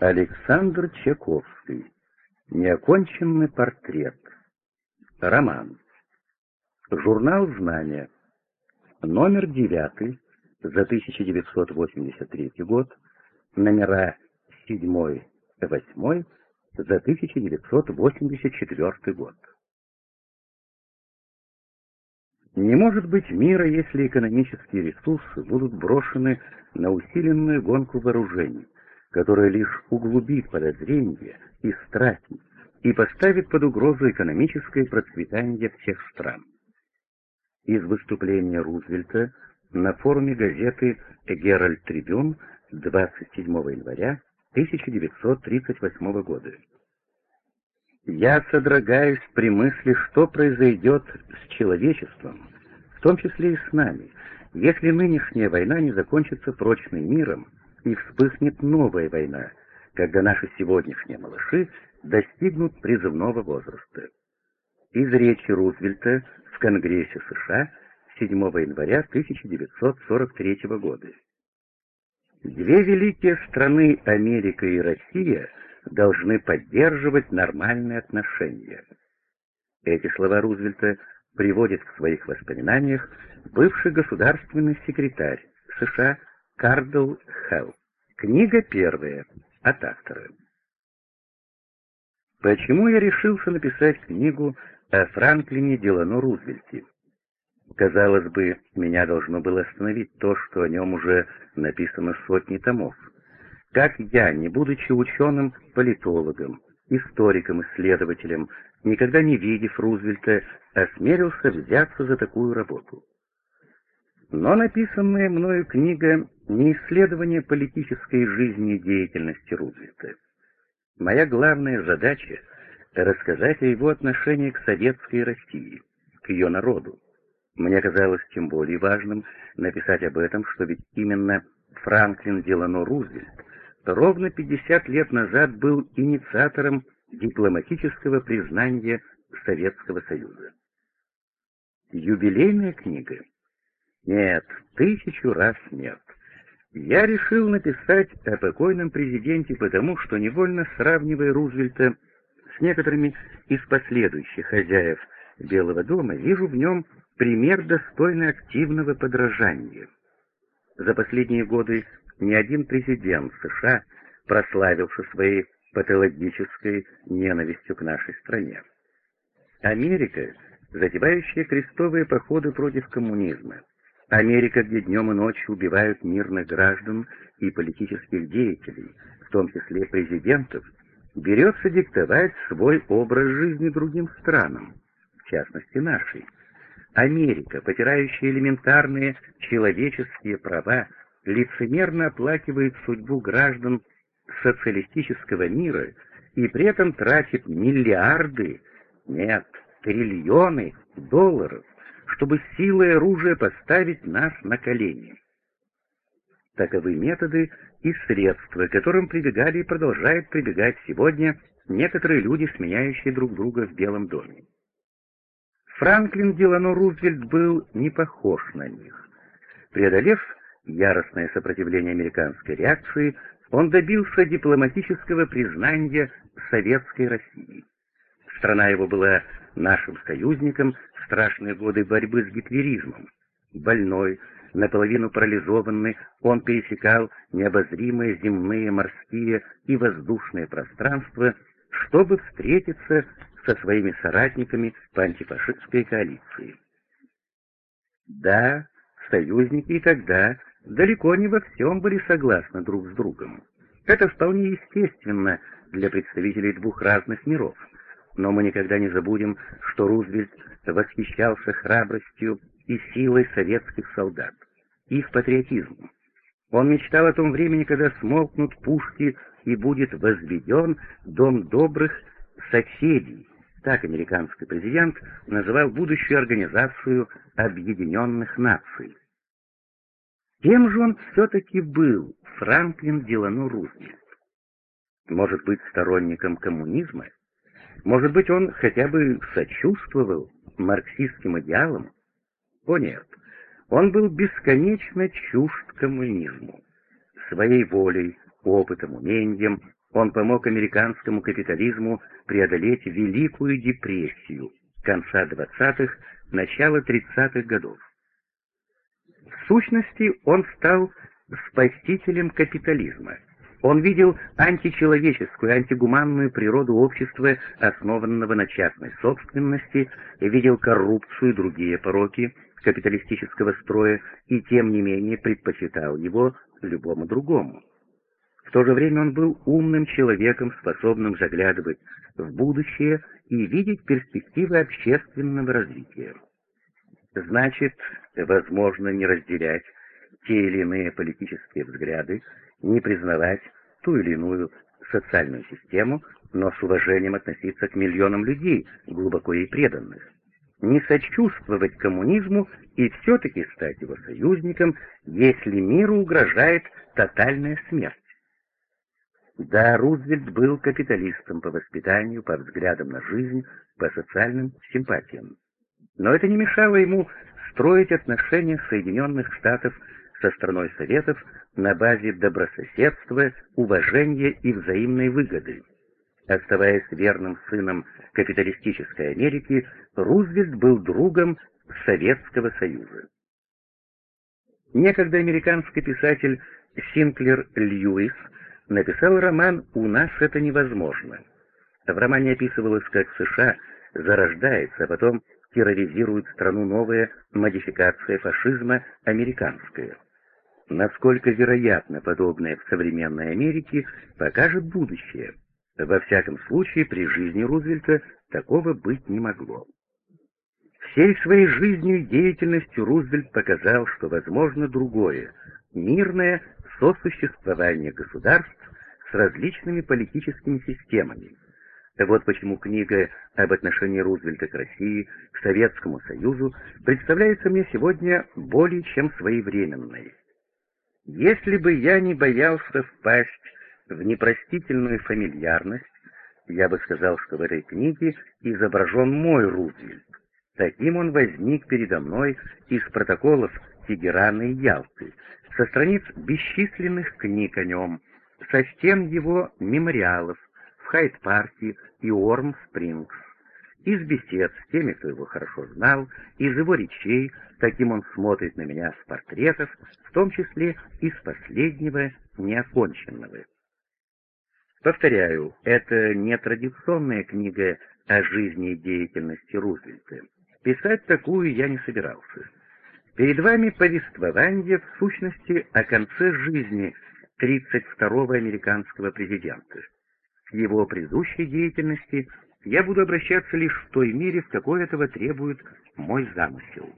Александр Чаковский. Неоконченный портрет. Роман. Журнал «Знания». Номер девятый за 1983 год. Номера седьмой, восьмой за 1984 год. Не может быть мира, если экономические ресурсы будут брошены на усиленную гонку вооружений, которая лишь углубит подозрения и страхи и поставит под угрозу экономическое процветание всех стран. Из выступления Рузвельта на форуме газеты «Геральд Трибюн» 27 января 1938 года. Я содрогаюсь при мысли, что произойдет с человечеством, в том числе и с нами, если нынешняя война не закончится прочным миром и вспыхнет новая война, когда наши сегодняшние малыши достигнут призывного возраста. Из речи Рузвельта в Конгрессе США 7 января 1943 года. Две великие страны, Америка и Россия, должны поддерживать нормальные отношения. Эти слова Рузвельта приводит в своих воспоминаниях бывший государственный секретарь США Кардл Хелл. Книга первая от автора. Почему я решился написать книгу о Франклине Делано Рузвельте? Казалось бы, меня должно было остановить то, что о нем уже написано сотни томов. Как я, не будучи ученым, политологом, историком, исследователем, никогда не видев Рузвельта, осмелился взяться за такую работу. Но написанная мною книга не исследование политической жизни и деятельности Рузвельта. Моя главная задача — рассказать о его отношении к советской России, к ее народу. Мне казалось тем более важным написать об этом, что ведь именно Франклин Делано Рузвельт ровно 50 лет назад был инициатором дипломатического признания Советского Союза. Юбилейная книга? Нет, тысячу раз нет. Я решил написать о покойном президенте потому, что невольно сравнивая Рузвельта с некоторыми из последующих хозяев Белого дома, вижу в нем пример достойный активного подражания. За последние годы ни один президент США, прославился своей патологической ненавистью к нашей стране. Америка, затевающая крестовые походы против коммунизма, Америка, где днем и ночью убивают мирных граждан и политических деятелей, в том числе президентов, берется диктовать свой образ жизни другим странам, в частности нашей. Америка, потирающая элементарные человеческие права, лицемерно оплакивает судьбу граждан социалистического мира и при этом тратит миллиарды, нет, триллионы долларов, чтобы силой оружия поставить нас на колени. Таковы методы и средства, к которым прибегали и продолжают прибегать сегодня некоторые люди, сменяющие друг друга в Белом доме. Франклин Делано Рузвельт был не похож на них. Преодолев яростное сопротивление американской реакции, он добился дипломатического признания советской России. Страна его была нашим союзником страшные годы борьбы с гитлеризмом. Больной, наполовину парализованный, он пересекал необозримые земные, морские и воздушные пространства, чтобы встретиться со своими соратниками по антифашистской коалиции. Да, союзники и тогда далеко не во всем были согласны друг с другом. Это вполне естественно для представителей двух разных миров. Но мы никогда не забудем, что Рузвельт восхищался храбростью и силой советских солдат, их патриотизмом. Он мечтал о том времени, когда смолкнут пушки и будет возведен дом добрых соседей. Так американский президент называл будущую организацию Объединенных Наций. Кем же он все-таки был, Франклин Делано Рузвельт? Может быть, сторонником коммунизма? Может быть, он хотя бы сочувствовал марксистским идеалам? О нет, он был бесконечно чужд коммунизму. Своей волей, опытом, умением Он помог американскому капитализму преодолеть Великую депрессию конца 20-х, начала 30-х годов. В сущности, он стал спасителем капитализма. Он видел античеловеческую, антигуманную природу общества, основанного на частной собственности, видел коррупцию и другие пороки капиталистического строя, и тем не менее предпочитал его любому другому. В то же время он был умным человеком, способным заглядывать в будущее и видеть перспективы общественного развития. Значит, возможно не разделять те или иные политические взгляды, не признавать ту или иную социальную систему, но с уважением относиться к миллионам людей, глубоко ей преданных. Не сочувствовать коммунизму и все-таки стать его союзником, если миру угрожает тотальная смерть. Да, Рузвельт был капиталистом по воспитанию, по взглядам на жизнь, по социальным симпатиям. Но это не мешало ему строить отношения Соединенных Штатов со страной Советов на базе добрососедства, уважения и взаимной выгоды. Оставаясь верным сыном капиталистической Америки, Рузвельт был другом Советского Союза. Некогда американский писатель Синклер Льюис написал роман «У нас это невозможно». В романе описывалось, как США зарождается, а потом терроризирует страну новая модификация фашизма американская. Насколько вероятно подобное в современной Америке, покажет будущее. Во всяком случае, при жизни Рузвельта такого быть не могло. Всей своей жизнью и деятельностью Рузвельт показал, что возможно другое, мирное сосуществование государств с различными политическими системами. Вот почему книга об отношении Рузвельта к России, к Советскому Союзу представляется мне сегодня более чем своевременной. Если бы я не боялся впасть в непростительную фамильярность, я бы сказал, что в этой книге изображен мой Рузвельт. Таким он возник передо мной из протоколов Тегерана и Ялты, со страниц бесчисленных книг о нем, со стен его мемориалов в Хайт-парке и Уорм-Спрингс, из бесед с теми, кто его хорошо знал, из его речей, каким он смотрит на меня с портретов, в том числе из последнего неоконченного. Повторяю, это не традиционная книга о жизни и деятельности Рузвельта. Писать такую я не собирался. Перед вами повествование, в сущности, о конце жизни 32-го американского президента. Его предыдущей деятельности я буду обращаться лишь в той мере, в какой этого требует мой замысел.